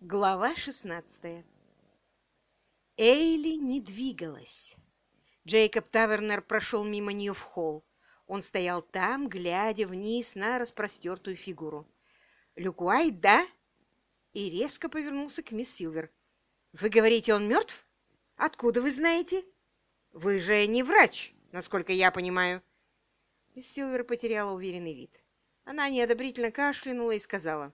Глава шестнадцатая Эйли не двигалась. Джейкоб Тавернер прошел мимо нее в холл. Он стоял там, глядя вниз на распростертую фигуру. «Люк Уайт, да?» И резко повернулся к мисс Силвер. «Вы говорите, он мертв? Откуда вы знаете? Вы же не врач, насколько я понимаю». Мисс Силвер потеряла уверенный вид. Она неодобрительно кашлянула и сказала,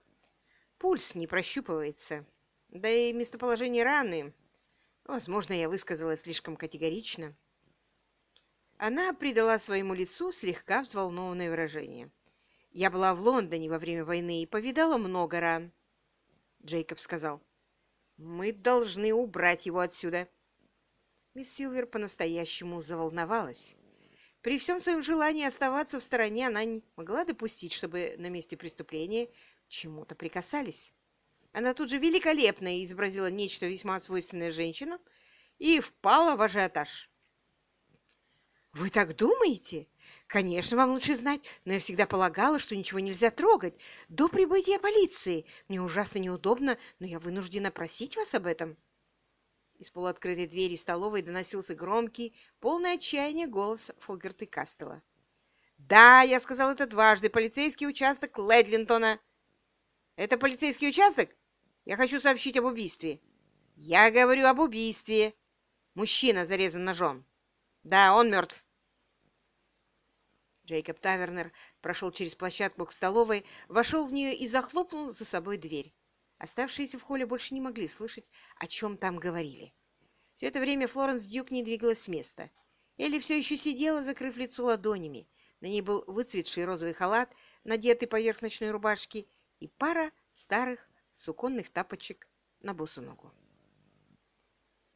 «Пульс не прощупывается. Да и местоположение раны... Возможно, я высказалась слишком категорично». Она придала своему лицу слегка взволнованное выражение. «Я была в Лондоне во время войны и повидала много ран». Джейкоб сказал, «Мы должны убрать его отсюда». Мисс Силвер по-настоящему заволновалась. При всем своем желании оставаться в стороне она не могла допустить, чтобы на месте преступления чему-то прикасались. Она тут же великолепно изобразила нечто весьма свойственное женщинам и впала в ажиотаж. «Вы так думаете? Конечно, вам лучше знать, но я всегда полагала, что ничего нельзя трогать до прибытия полиции. Мне ужасно неудобно, но я вынуждена просить вас об этом». Из полуоткрытой двери столовой доносился громкий, полный отчаяния голос Фогерта Кастела. «Да, я сказал это дважды. Полицейский участок Ледлинтона». «Это полицейский участок? Я хочу сообщить об убийстве». «Я говорю об убийстве. Мужчина зарезан ножом». Да, он мертв. Джейкоб Тавернер прошел через площадку к столовой, вошел в нее и захлопнул за собой дверь. Оставшиеся в холле больше не могли слышать, о чем там говорили. Все это время Флоренс Дюк не двигалась с места. Элли все еще сидела, закрыв лицо ладонями. На ней был выцветший розовый халат, надетый поверх ночной рубашки, и пара старых суконных тапочек на босу ногу.